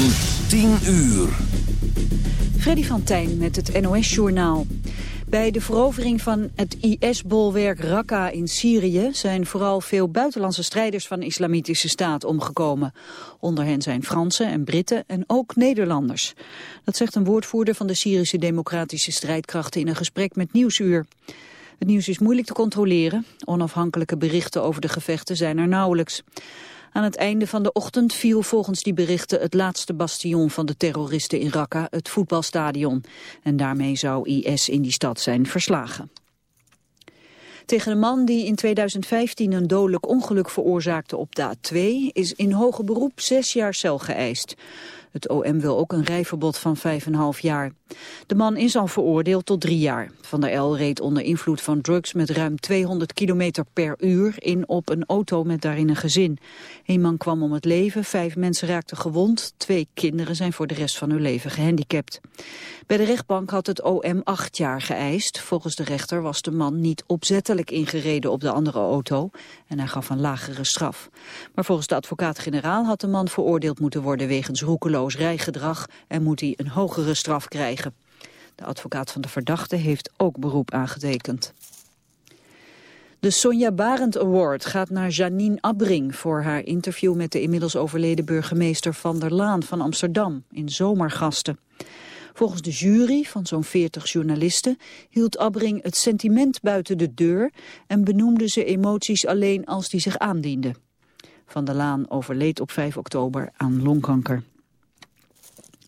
van 10 uur. Freddy van Tijn met het NOS-journaal. Bij de verovering van het IS-bolwerk Raqqa in Syrië... zijn vooral veel buitenlandse strijders van de Islamitische Staat omgekomen. Onder hen zijn Fransen en Britten en ook Nederlanders. Dat zegt een woordvoerder van de Syrische democratische strijdkrachten... in een gesprek met Nieuwsuur. Het nieuws is moeilijk te controleren. Onafhankelijke berichten over de gevechten zijn er nauwelijks. Aan het einde van de ochtend viel volgens die berichten het laatste bastion van de terroristen in Raqqa, het voetbalstadion. En daarmee zou IS in die stad zijn verslagen. Tegen een man die in 2015 een dodelijk ongeluk veroorzaakte op de A2 is in hoger beroep zes jaar cel geëist. Het OM wil ook een rijverbod van 5,5 jaar. De man is al veroordeeld tot drie jaar. Van der El reed onder invloed van drugs met ruim 200 km per uur in op een auto met daarin een gezin. Een man kwam om het leven, vijf mensen raakten gewond, twee kinderen zijn voor de rest van hun leven gehandicapt. Bij de rechtbank had het OM acht jaar geëist. Volgens de rechter was de man niet opzettelijk ingereden op de andere auto en hij gaf een lagere straf. Maar volgens de advocaat-generaal had de man veroordeeld moeten worden wegens roekeloos rijgedrag en moet hij een hogere straf krijgen. De advocaat van de verdachte heeft ook beroep aangetekend. De Sonja Barend Award gaat naar Janine Abbring voor haar interview met de inmiddels overleden burgemeester Van der Laan van Amsterdam in Zomergasten. Volgens de jury van zo'n 40 journalisten hield Abbring het sentiment buiten de deur en benoemde ze emoties alleen als die zich aandienden. Van der Laan overleed op 5 oktober aan longkanker.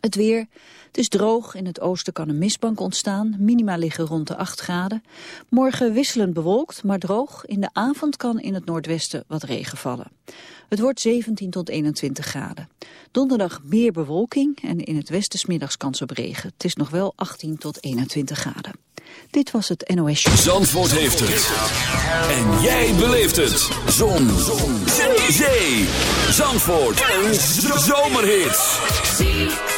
Het weer. Het is droog. In het oosten kan een mistbank ontstaan. Minima liggen rond de 8 graden. Morgen wisselend bewolkt, maar droog. In de avond kan in het noordwesten wat regen vallen. Het wordt 17 tot 21 graden. Donderdag meer bewolking en in het westen smiddags kans op regen. Het is nog wel 18 tot 21 graden. Dit was het NOS Show. Zandvoort heeft het. En jij beleeft het. Zon. Zon. Zee. Zandvoort. Een zomerhit.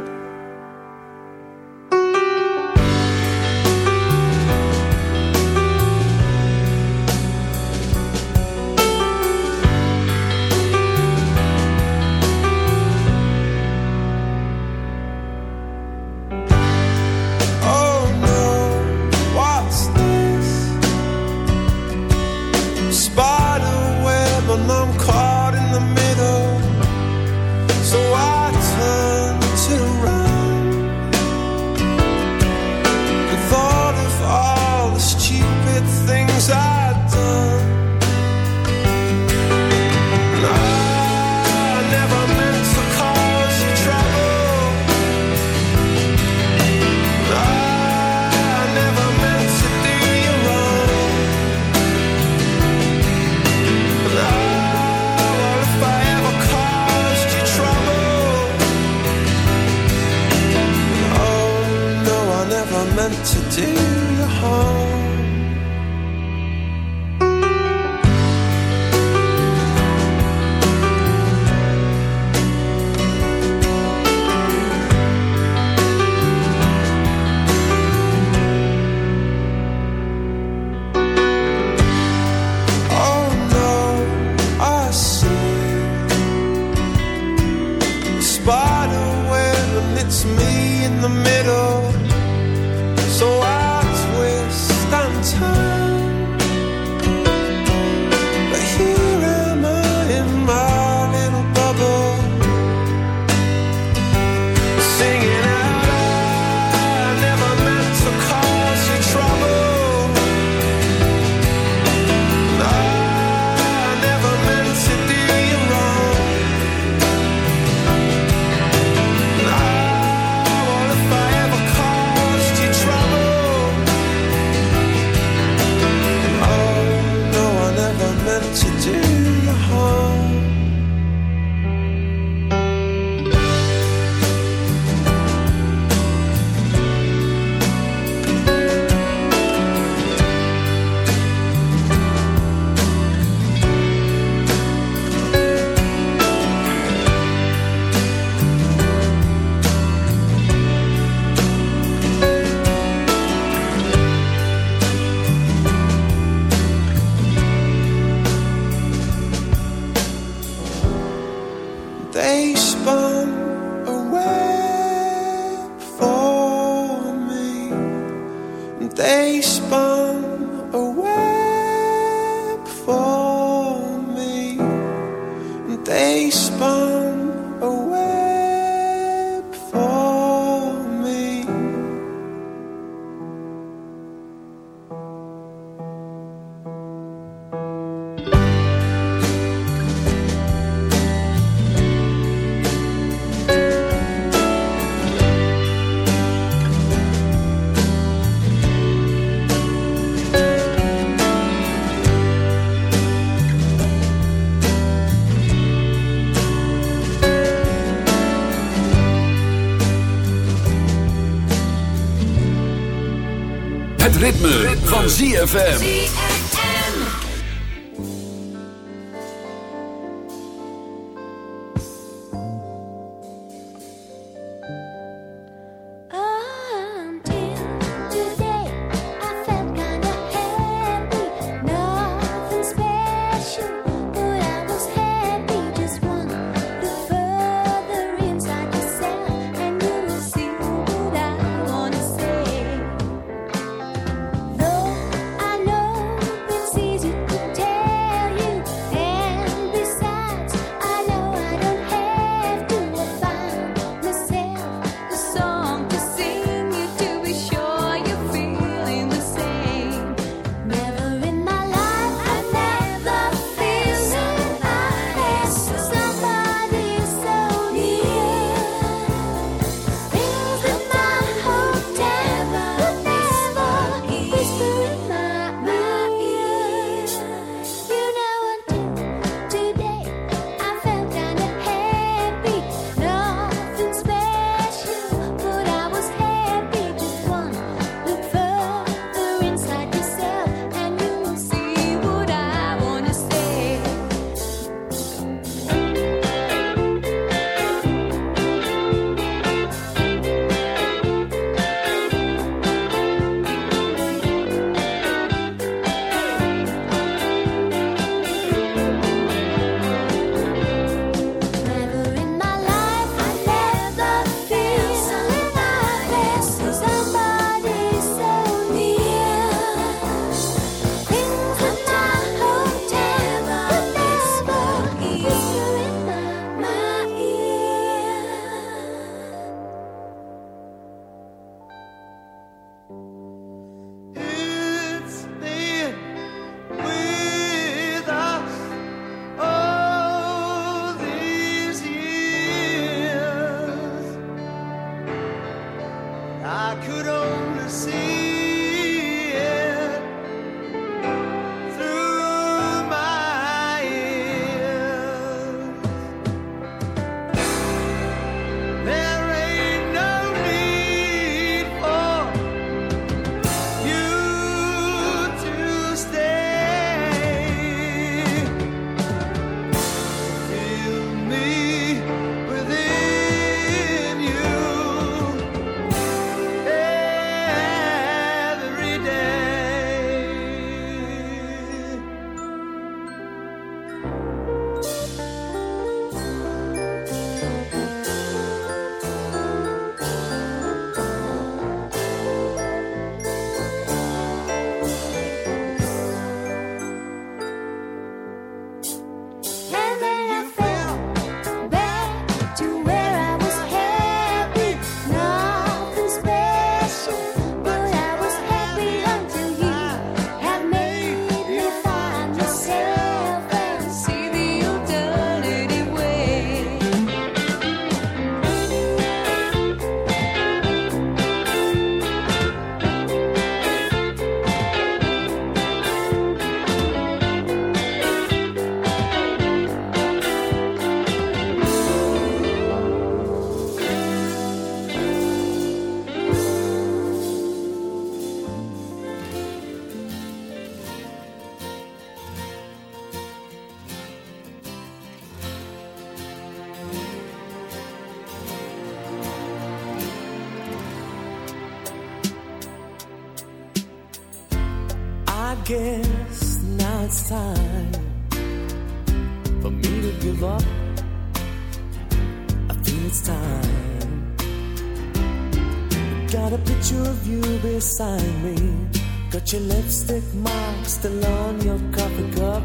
van ZFM. guess now it's time for me to give up. I think it's time. Got a picture of you beside me. Got your lipstick mark still on your coffee cup.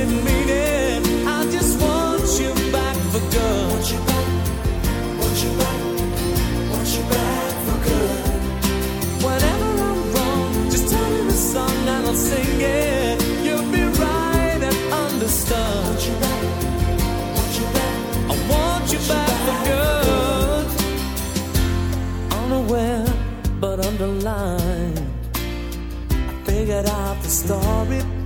I just want you back for good. Whenever I'm wrong, just tell me the song and I'll sing it. You'll be right and understood. I want you back for good. Unaware but underlined, I figured out the story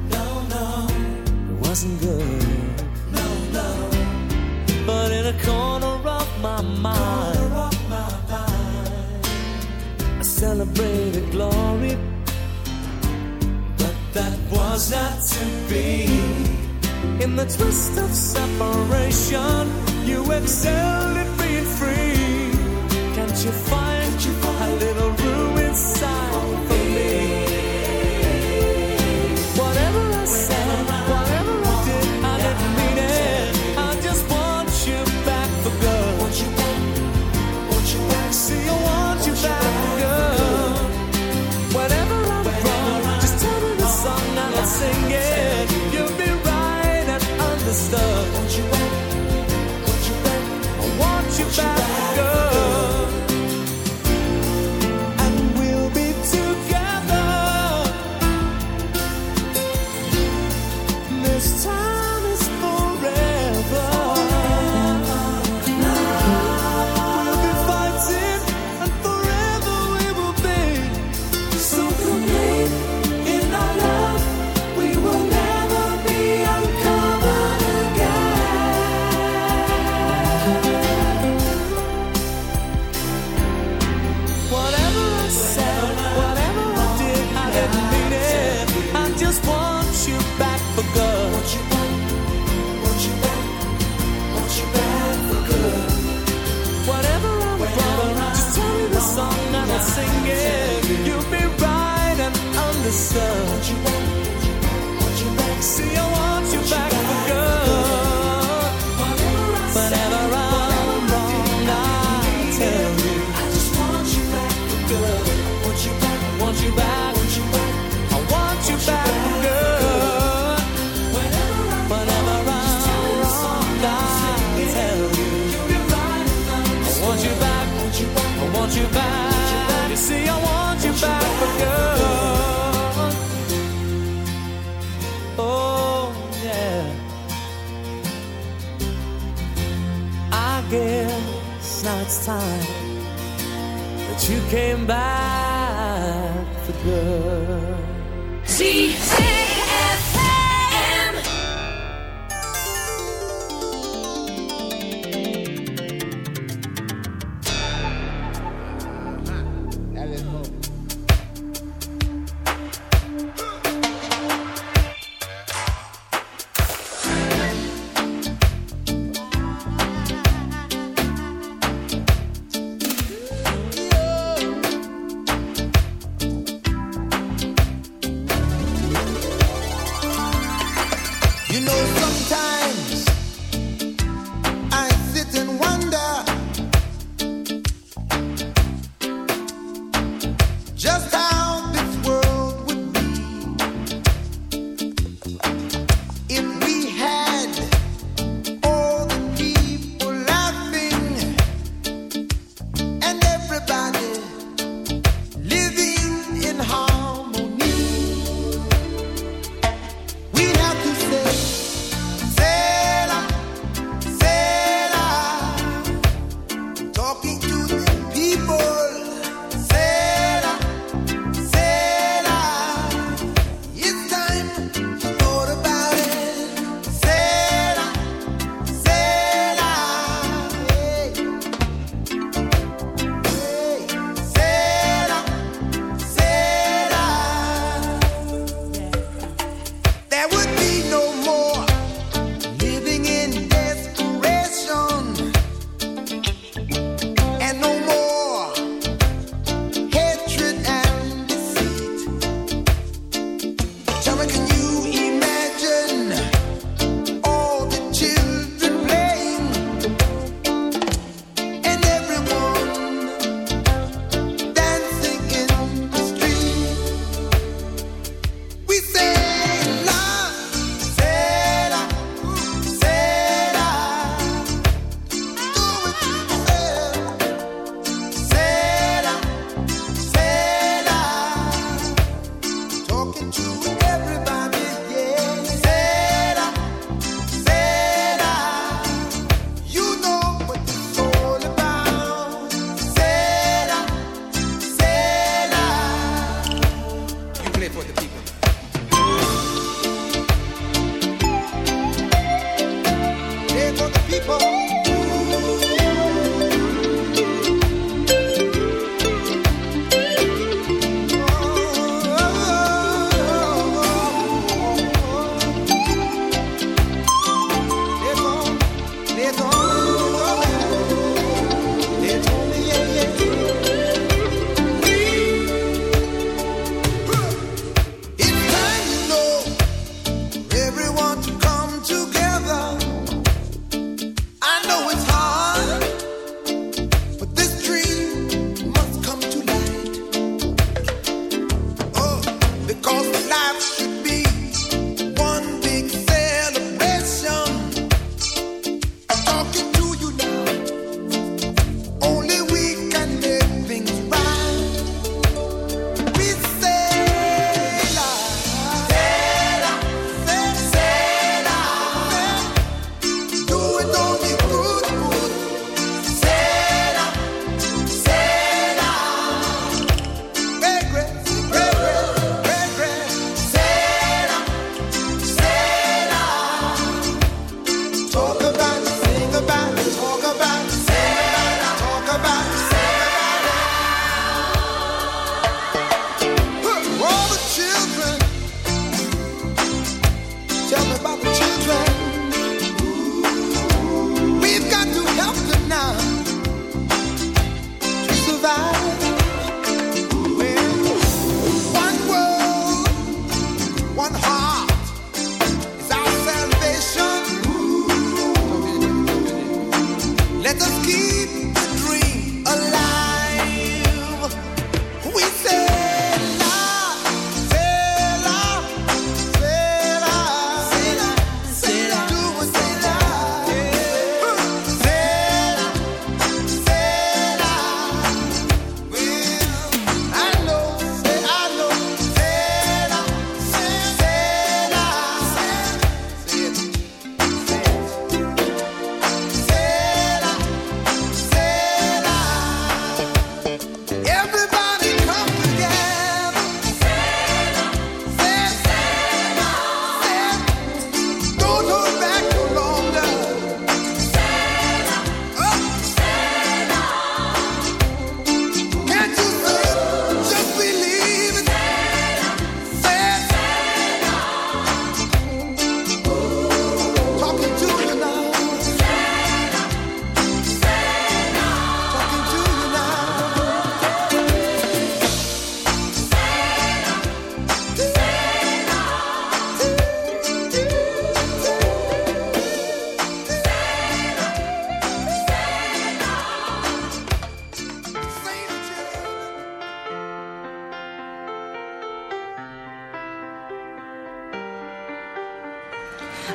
afraid the glory, but that was not to be. In the twist of separation, you excelled at being free. Can't you find? last time that you came back.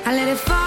I let it fall,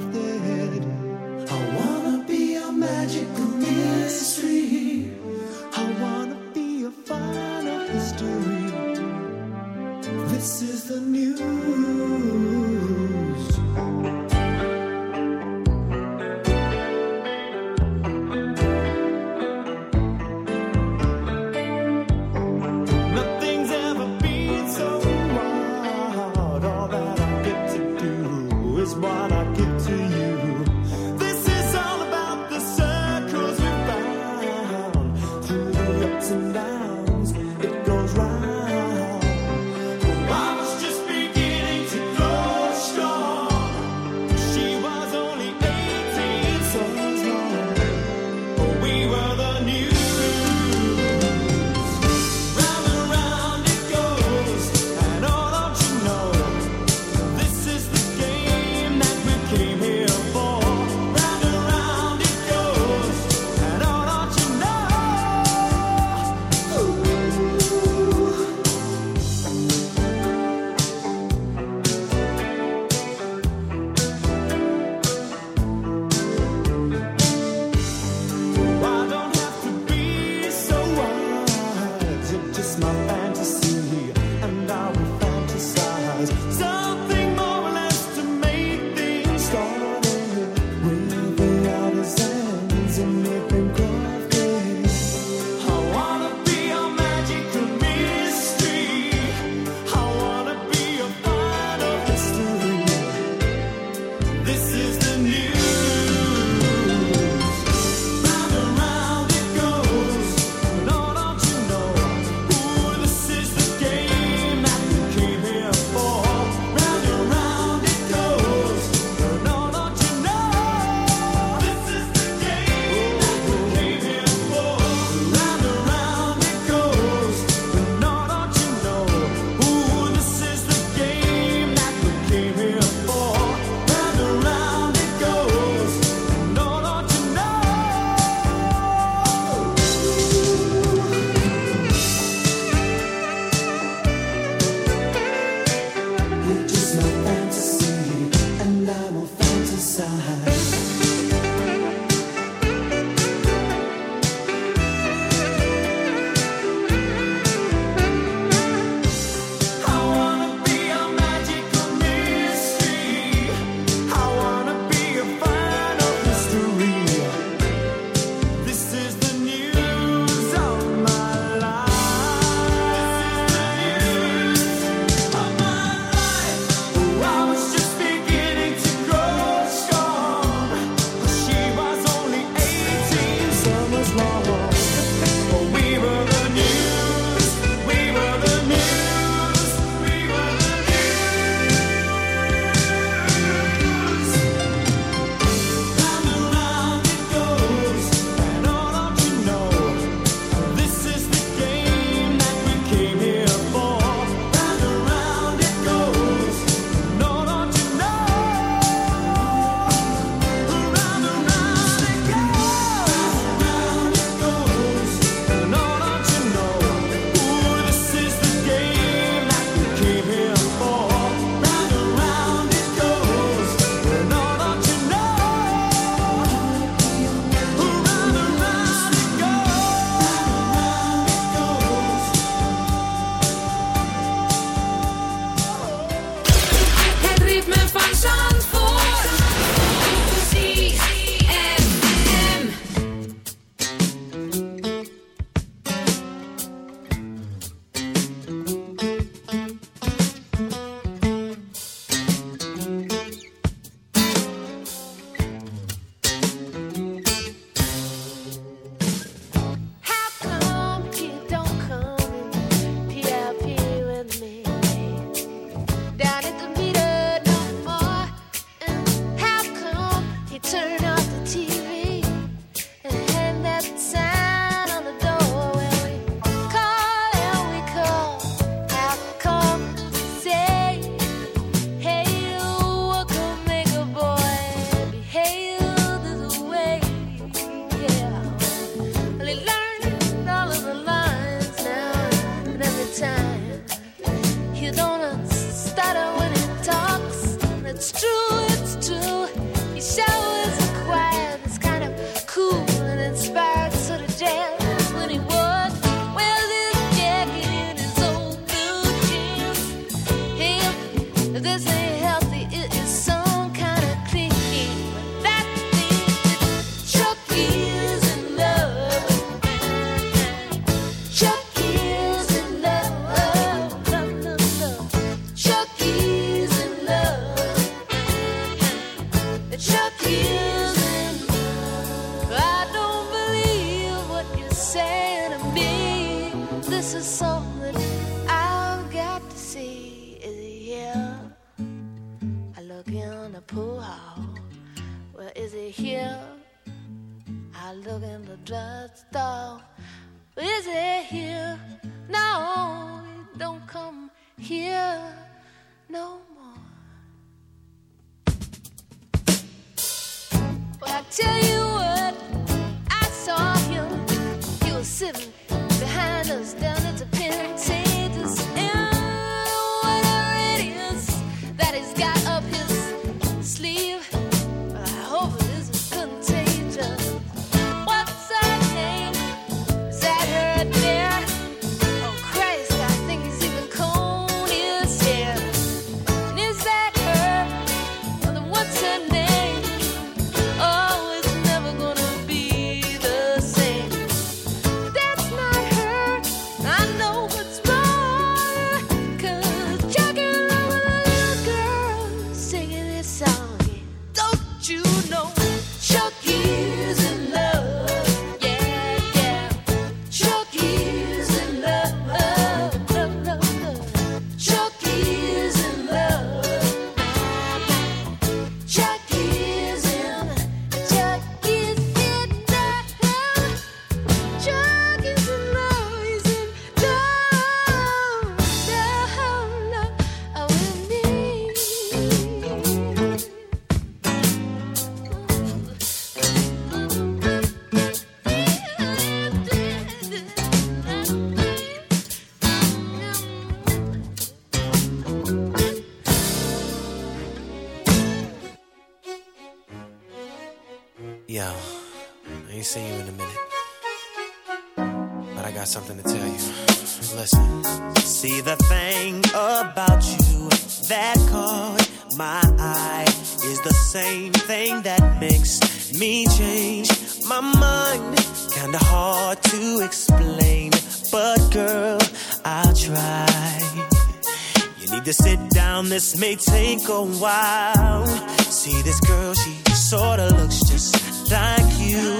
this may take a while. See this girl, she sorta looks just like you.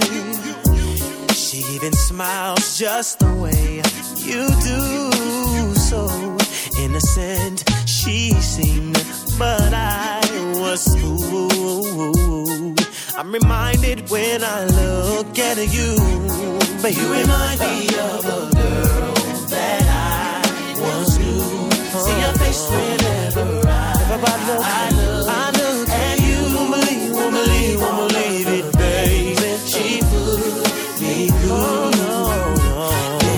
She even smiles just the way you do. So innocent she seemed, but I was fooled. I'm reminded when I look at you, baby. You remind me of a girl that I once knew. See your face whenever I, I look, I look at you. Won't believe, won't believe, won't believe it, baby. She put me through.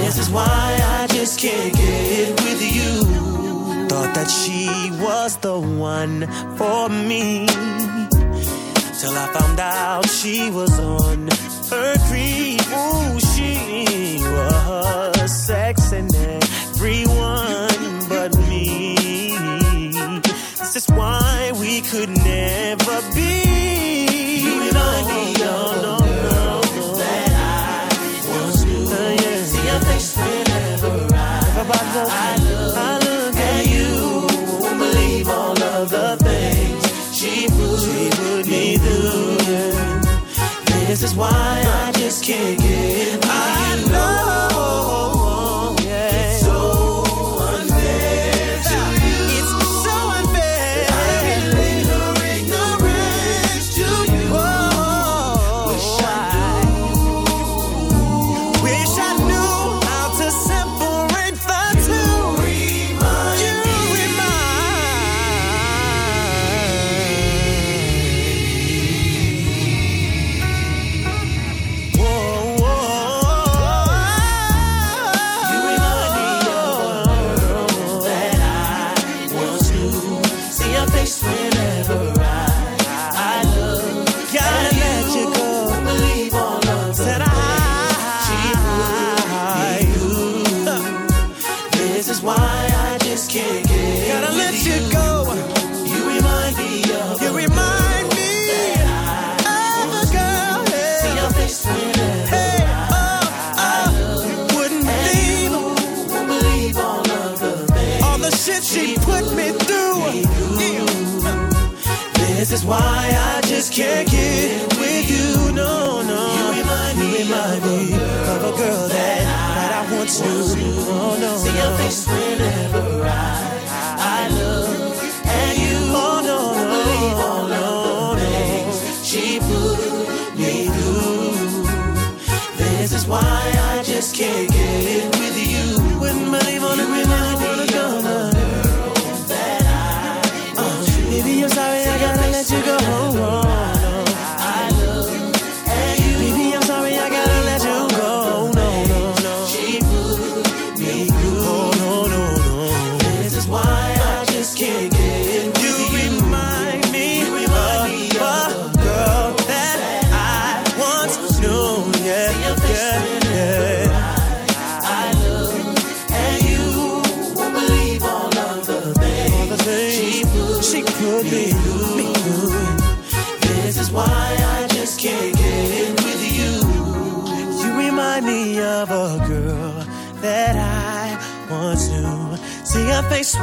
This is why I just can't get with you. Thought that she was the one for me. Till I found out she was on her creep. Ooh, she was sexing This is why we could never be. You me of no, no, no, that I once knew. See your face whenever I, I, look, I look at you. Won't believe all of the things she put, she put me through. This is why can't get with you. No, no. You remind me, of a girl that, I want to. Oh, no. See your face whenever I, look at you. Oh, no. Believe all of the things she put me through. This is why I just can't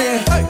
Hey.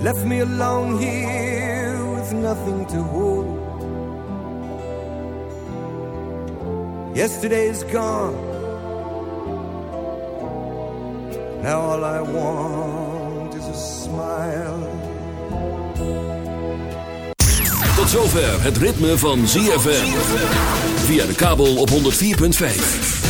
You left me alone here with nothing to hold. Yesterday's gone. Now all I want is a smile. Tot zover het ritme van ZFM. Via de kabel op 104.5.